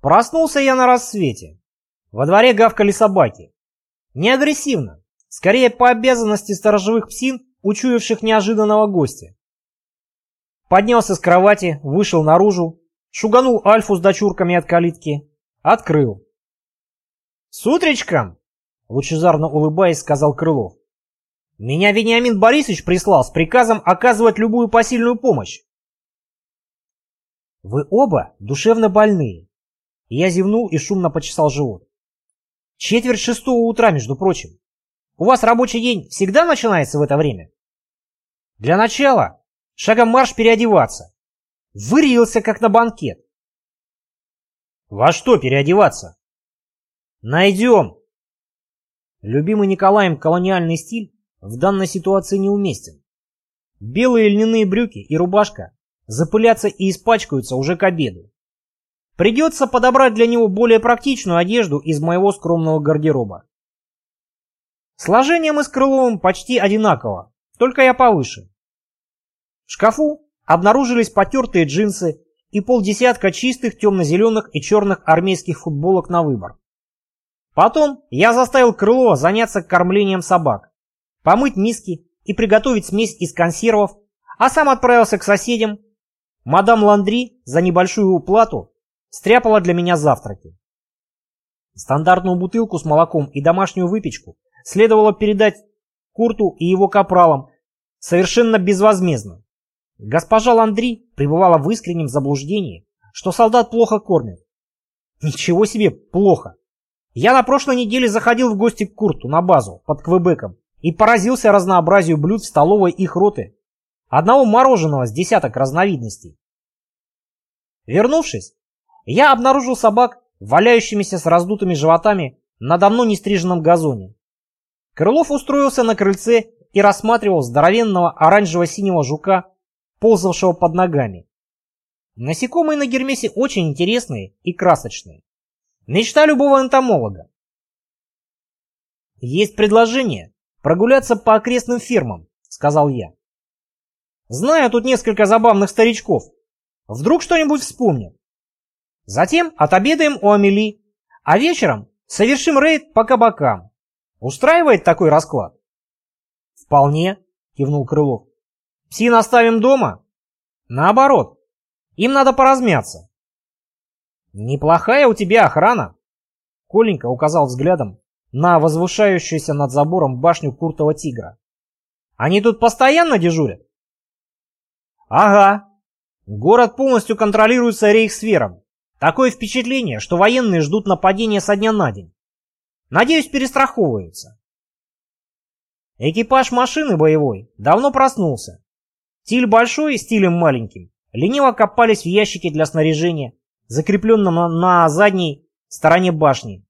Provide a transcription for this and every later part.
Проснулся я на рассвете. Во дворе гавкали собаки. Не агрессивно, скорее по обязанности сторожевых псин, учуявших неожиданного гостя. Поднялся с кровати, вышел наружу, шуганул Альфу с дочурками от калитки, открыл. «С утречком!» — лучезарно улыбаясь, сказал Крылов. «Меня Вениамин Борисович прислал с приказом оказывать любую посильную помощь». «Вы оба душевно больные». Я зевнул и шумно почесал живот. «Четверть шестого утра, между прочим. У вас рабочий день всегда начинается в это время?» «Для начала шагом марш переодеваться. Вырился, как на банкет». «Во что переодеваться?» «Найдем!» Любимый Николаем колониальный стиль в данной ситуации неуместен. Белые льняные брюки и рубашка запылятся и испачкаются уже к обеду. Придется подобрать для него более практичную одежду из моего скромного гардероба. Сложение мы с Крыловым почти одинаково, только я повыше. В шкафу обнаружились потертые джинсы и полдесятка чистых темно-зеленых и черных армейских футболок на выбор. Потом я заставил Крылова заняться кормлением собак, помыть миски и приготовить смесь из консервов, а сам отправился к соседям. Мадам Ландри за небольшую уплату стряпала для меня завтраки. Стандартную бутылку с молоком и домашнюю выпечку следовало передать Курту и его капралам совершенно безвозмездно. Госпожа Ландри пребывала в искреннем заблуждении, что солдат плохо кормят. Ничего себе плохо. Я на прошлой неделе заходил в гости к Курту на базу под Квебеком и поразился разнообразию блюд в столовой их роты. Одного мороженого с десяток разновидностей. Вернувшись, я обнаружил собак, валяющимися с раздутыми животами на давно нестриженном газоне. Крылов устроился на крыльце и рассматривал здоровенного оранжево-синего жука, ползавшего под ногами. Насекомые на Гермесе очень интересные и красочные. Мечта любого энтомолога. Есть предложение прогуляться по окрестным фермам, сказал я. Знаю тут несколько забавных старичков. Вдруг что-нибудь вспомнят. Затем отобедаем у Амели, а вечером совершим рейд по кабакам. Устраивает такой расклад? Вполне, кивнул Крылов. Псин оставим дома? Наоборот, им надо поразмяться. «Неплохая у тебя охрана!» Коленька указал взглядом на возвышающуюся над забором башню Куртова Тигра. «Они тут постоянно дежурят?» «Ага. Город полностью контролируется рейхсфером. Такое впечатление, что военные ждут нападения со дня на день. Надеюсь, перестраховываются». Экипаж машины боевой давно проснулся. Тиль большой, стилем маленьким, лениво копались в ящике для снаряжения, закрепленном на задней стороне башни.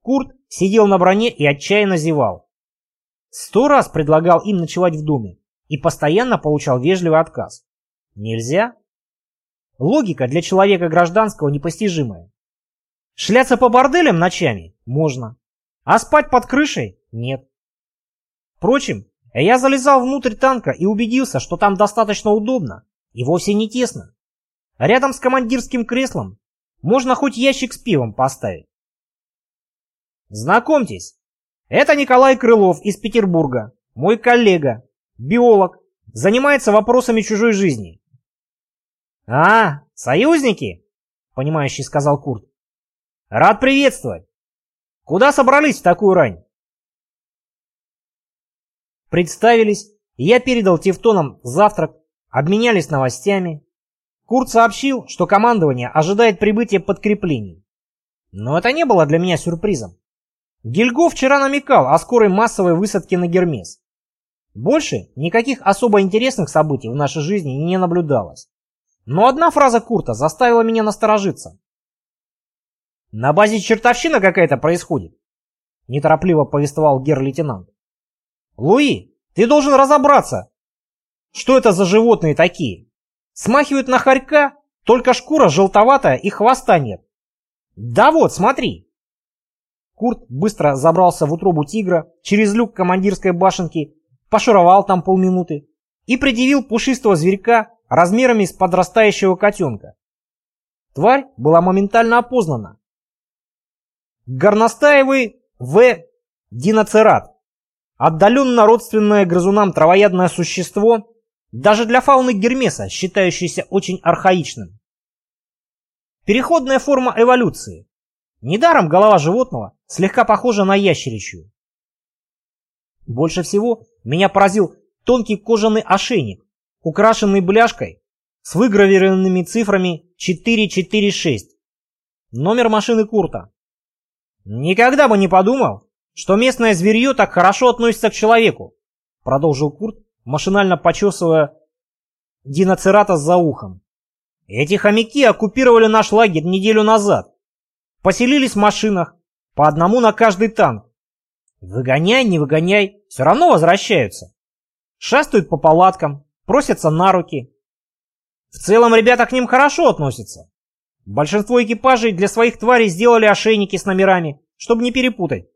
Курт сидел на броне и отчаянно зевал. Сто раз предлагал им ночевать в доме и постоянно получал вежливый отказ. Нельзя? Логика для человека гражданского непостижимая. Шляться по борделям ночами можно, а спать под крышей нет. Впрочем, я залезал внутрь танка и убедился, что там достаточно удобно и вовсе не тесно. Рядом с командирским креслом можно хоть ящик с пивом поставить. Знакомьтесь, это Николай Крылов из Петербурга, мой коллега, биолог, занимается вопросами чужой жизни. «А, союзники?» — понимающий сказал Курт. «Рад приветствовать. Куда собрались в такую рань?» Представились, я передал Тевтонам завтрак, обменялись новостями. Курт сообщил, что командование ожидает прибытия подкреплений. Но это не было для меня сюрпризом. Гильго вчера намекал о скорой массовой высадке на Гермес. Больше никаких особо интересных событий в нашей жизни не наблюдалось. Но одна фраза Курта заставила меня насторожиться. «На базе чертовщина какая-то происходит», — неторопливо повествовал гер-лейтенант. «Луи, ты должен разобраться, что это за животные такие?» Смахивают на хорька, только шкура желтоватая и хвоста нет. Да вот, смотри. Курт быстро забрался в утробу тигра через люк командирской башенки, пошуровал там полминуты и предъявил пушистого зверька размерами с подрастающего котенка. Тварь была моментально опознана. Горностаевый В. диноцерат. Отдаленно родственное грызунам травоядное существо, даже для фауны Гермеса, считающееся очень архаичным. Переходная форма эволюции. Недаром голова животного слегка похожа на ящеричью. Больше всего меня поразил тонкий кожаный ошейник, украшенный бляшкой с выгравированными цифрами 446. Номер машины Курта. Никогда бы не подумал, что местное зверье так хорошо относится к человеку, продолжил Курт, машинально почесывая диноцерата за ухом. Эти хомяки оккупировали наш лагерь неделю назад. Поселились в машинах, по одному на каждый танк. Выгоняй, не выгоняй, все равно возвращаются. Шастают по палаткам, просятся на руки. В целом ребята к ним хорошо относятся. Большинство экипажей для своих тварей сделали ошейники с номерами, чтобы не перепутать.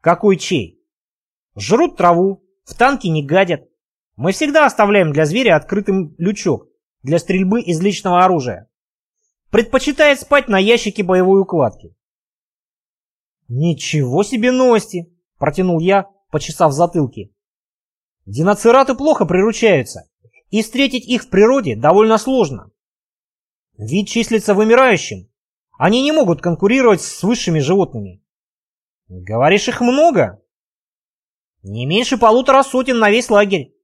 Какой чей? Жрут траву, в танки не гадят. Мы всегда оставляем для зверя открытым лючок для стрельбы из личного оружия. Предпочитает спать на ящике боевой укладки. «Ничего себе новости!» – протянул я, почесав затылки. «Диноцераты плохо приручаются, и встретить их в природе довольно сложно. Вид числится вымирающим. Они не могут конкурировать с высшими животными. Говоришь, их много? Не меньше полутора сотен на весь лагерь.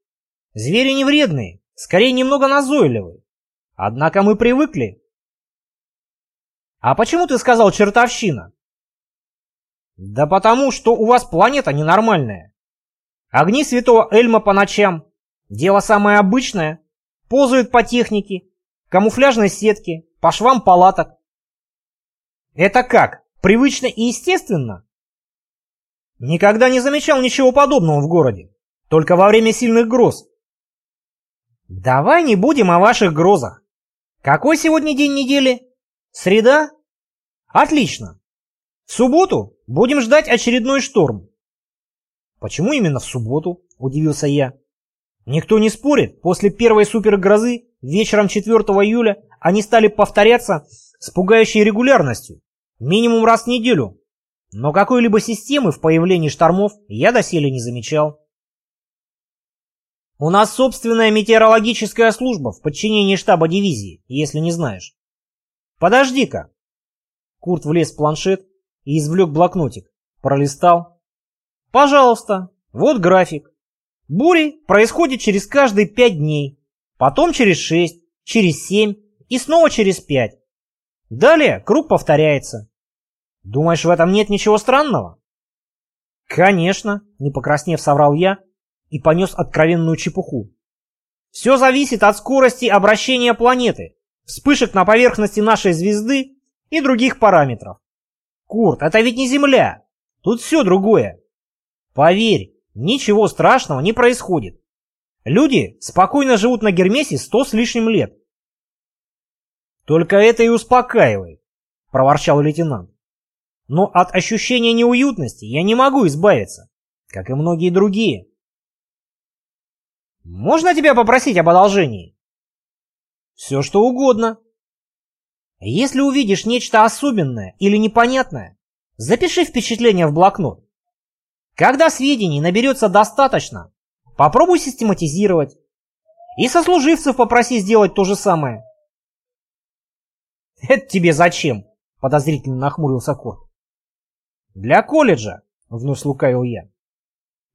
Звери не вредные, скорее немного назойливые. Однако мы привыкли, «А почему ты сказал чертовщина?» «Да потому, что у вас планета ненормальная. Огни святого Эльма по ночам. Дело самое обычное. Ползают по технике, камуфляжной сетке, по швам палаток. Это как, привычно и естественно? Никогда не замечал ничего подобного в городе. Только во время сильных гроз. Давай не будем о ваших грозах. Какой сегодня день недели? Среда? Отлично. В субботу будем ждать очередной шторм. Почему именно в субботу? Удивился я. Никто не спорит, после первой супергрозы вечером 4 июля они стали повторяться с пугающей регулярностью, минимум раз в неделю. Но какой-либо системы в появлении штормов я доселе не замечал. У нас собственная метеорологическая служба в подчинении штаба дивизии, если не знаешь. Подожди-ка. Курт влез в планшет и извлек блокнотик. Пролистал. Пожалуйста, вот график. Бури происходят через каждые пять дней, потом через шесть, через семь и снова через пять. Далее круг повторяется. Думаешь, в этом нет ничего странного? Конечно, не покраснев, соврал я и понес откровенную чепуху. Все зависит от скорости обращения планеты вспышек на поверхности нашей звезды и других параметров. Курт, это ведь не Земля. Тут все другое. Поверь, ничего страшного не происходит. Люди спокойно живут на Гермесе сто с лишним лет. Только это и успокаивает, проворчал лейтенант. Но от ощущения неуютности я не могу избавиться, как и многие другие. Можно тебя попросить об одолжении? Все что угодно. Если увидишь нечто особенное или непонятное, запиши впечатление в блокнот. Когда сведений наберется достаточно, попробуй систематизировать. И сослуживцев попроси сделать то же самое. «Это тебе зачем?» — подозрительно нахмурился Кот. «Для колледжа», — вновь слукавил я.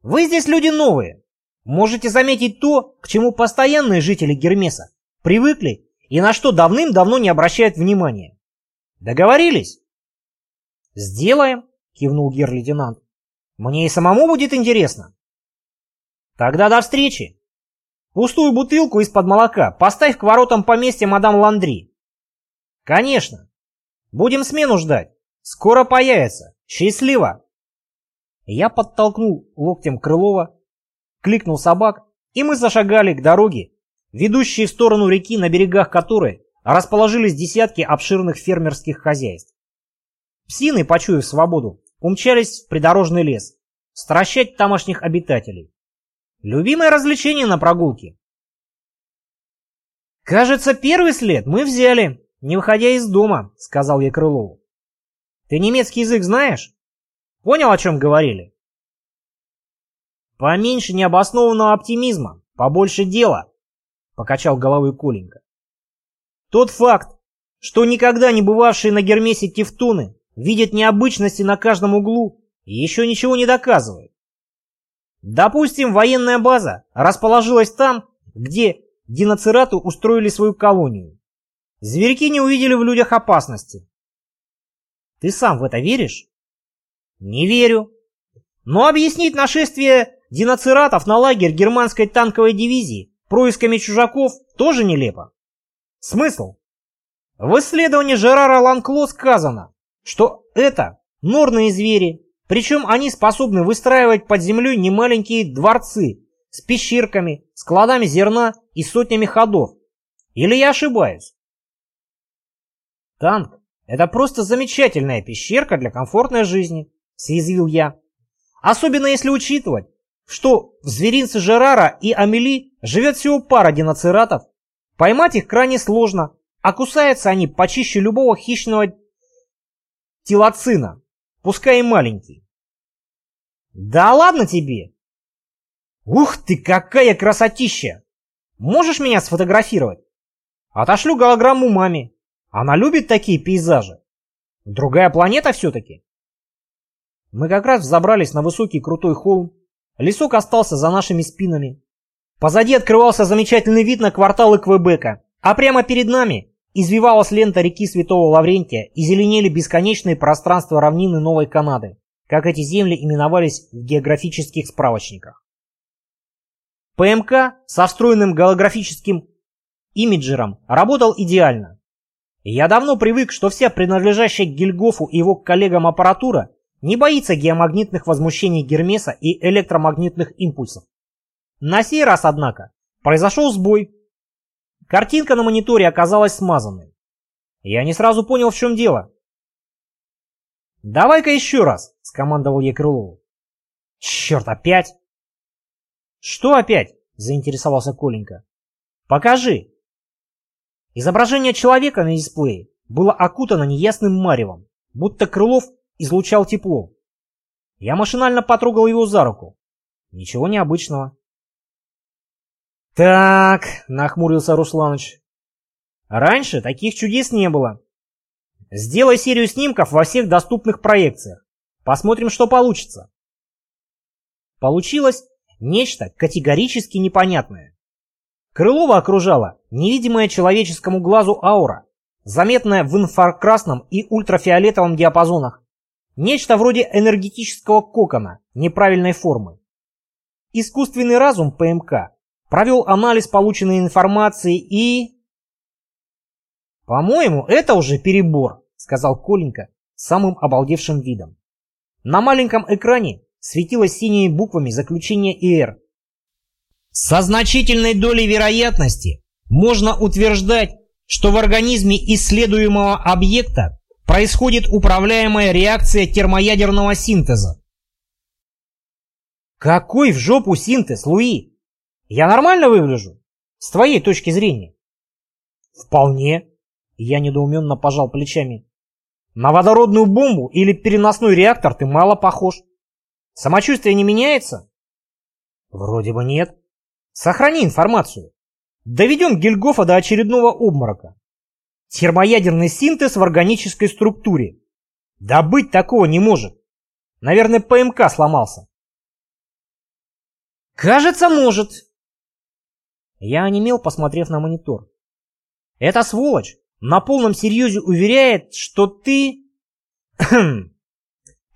«Вы здесь люди новые. Можете заметить то, к чему постоянные жители Гермеса Привыкли и на что давным-давно не обращают внимания. Договорились? Сделаем, кивнул гер-лейтенант. Мне и самому будет интересно. Тогда до встречи. Пустую бутылку из-под молока поставь к воротам поместья мадам Ландри. Конечно. Будем смену ждать. Скоро появится. Счастливо. Я подтолкнул локтем Крылова, кликнул собак, и мы зашагали к дороге, ведущие в сторону реки, на берегах которой расположились десятки обширных фермерских хозяйств. Псины, почуяв свободу, умчались в придорожный лес, стращать тамошних обитателей. Любимое развлечение на прогулке. «Кажется, первый след мы взяли», — не выходя из дома», — сказал я Крылову. «Ты немецкий язык знаешь? Понял, о чем говорили?» «Поменьше необоснованного оптимизма, побольше дела», — покачал головой Коленька. «Тот факт, что никогда не бывавшие на Гермесе тевтуны видят необычности на каждом углу, еще ничего не доказывает. Допустим, военная база расположилась там, где диноцерату устроили свою колонию. Зверьки не увидели в людях опасности. Ты сам в это веришь? Не верю. Но объяснить нашествие диноцератов на лагерь германской танковой дивизии происками чужаков тоже нелепо. Смысл? В исследовании Жерара Ланкло сказано, что это норные звери, причем они способны выстраивать под землей немаленькие дворцы с пещерками, складами зерна и сотнями ходов. Или я ошибаюсь? «Танк — это просто замечательная пещерка для комфортной жизни», — съязвил я. «Особенно если учитывать, что в зверинце Жерара и Амели живет всего пара диноцератов. Поймать их крайне сложно, а кусаются они почище любого хищного телоцина, пускай и маленький». «Да ладно тебе!» «Ух ты, какая красотища! Можешь меня сфотографировать? Отошлю голограмму маме, она любит такие пейзажи. Другая планета все-таки. Мы как раз взобрались на высокий крутой холм. Лесок остался за нашими спинами. Позади открывался замечательный вид на кварталы Квебека, а прямо перед нами извивалась лента реки Святого Лаврентия и зеленели бесконечные пространства равнины Новой Канады, как эти земли именовались в географических справочниках. ПМК со встроенным голографическим имиджером работал идеально. Я давно привык, что вся принадлежащая Гильгофу и его коллегам аппаратура не боится геомагнитных возмущений Гермеса и электромагнитных импульсов. На сей раз, однако, произошел сбой. Картинка на мониторе оказалась смазанной. Я не сразу понял, в чем дело. «Давай-ка еще раз», — скомандовал я Крылову. «Черт, опять?» «Что опять?» — заинтересовался Коленька. «Покажи». Изображение человека на дисплее было окутано неясным маревом, будто Крылов излучал тепло. Я машинально потрогал его за руку. Ничего необычного. «Так», — нахмурился Русланыч. «Раньше таких чудес не было. Сделай серию снимков во всех доступных проекциях. Посмотрим, что получится». Получилось нечто категорически непонятное. Крылова окружала невидимая человеческому глазу аура, заметная в инфракрасном и ультрафиолетовом диапазонах. Нечто вроде энергетического кокона неправильной формы. Искусственный разум ПМК провел анализ полученной информации и... «По-моему, это уже перебор», — сказал Коленька самым обалдевшим видом. На маленьком экране светилось синими буквами заключение ИР со значительной долей вероятности можно утверждать, что в организме исследуемого объекта происходит управляемая реакция термоядерного синтеза. Какой в жопу синтез, Луи? Я нормально выгляжу? С твоей точки зрения? Вполне. Я недоуменно пожал плечами. На водородную бомбу или переносной реактор ты мало похож. Самочувствие не меняется? Вроде бы нет. Сохрани информацию. Доведем Гильгофа до очередного обморока. Термоядерный синтез в органической структуре. Да быть такого не может. Наверное, ПМК сломался. Кажется, может. Я онемел, посмотрев на монитор. Эта сволочь на полном серьезе уверяет, что ты...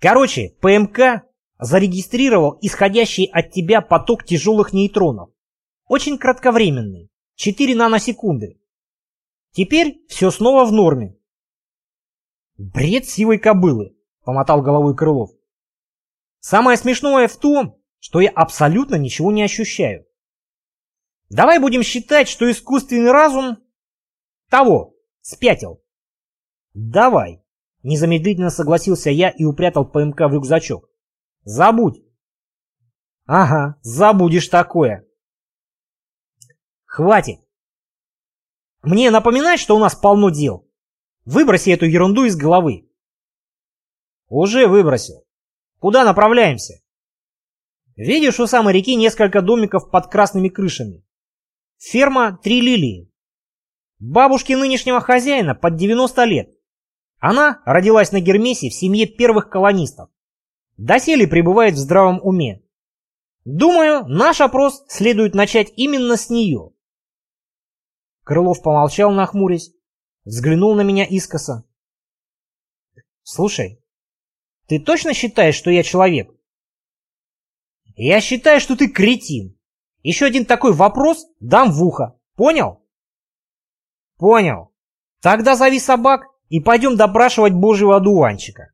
Короче, ПМК зарегистрировал исходящий от тебя поток тяжелых нейтронов. Очень кратковременный, 4 наносекунды. Теперь все снова в норме. Бред сивой кобылы, помотал головой Крылов. Самое смешное в том, что я абсолютно ничего не ощущаю. Давай будем считать, что искусственный разум того спятил. Давай, незамедлительно согласился я и упрятал ПМК в рюкзачок. Забудь. Ага, забудешь такое. Хватит. Мне напоминать, что у нас полно дел? Выброси эту ерунду из головы. Уже выбросил. Куда направляемся? Видишь, у самой реки несколько домиков под красными крышами. Ферма «Три лилии». Бабушке нынешнего хозяина под 90 лет. Она родилась на Гермесе в семье первых колонистов. Доселе пребывает в здравом уме. Думаю, наш опрос следует начать именно с нее. Крылов помолчал, нахмурясь, взглянул на меня искоса. Слушай, ты точно считаешь, что я человек? Я считаю, что ты кретин. Еще один такой вопрос дам в ухо. Понял? Понял. Тогда зови собак и пойдем допрашивать божьего одуванчика.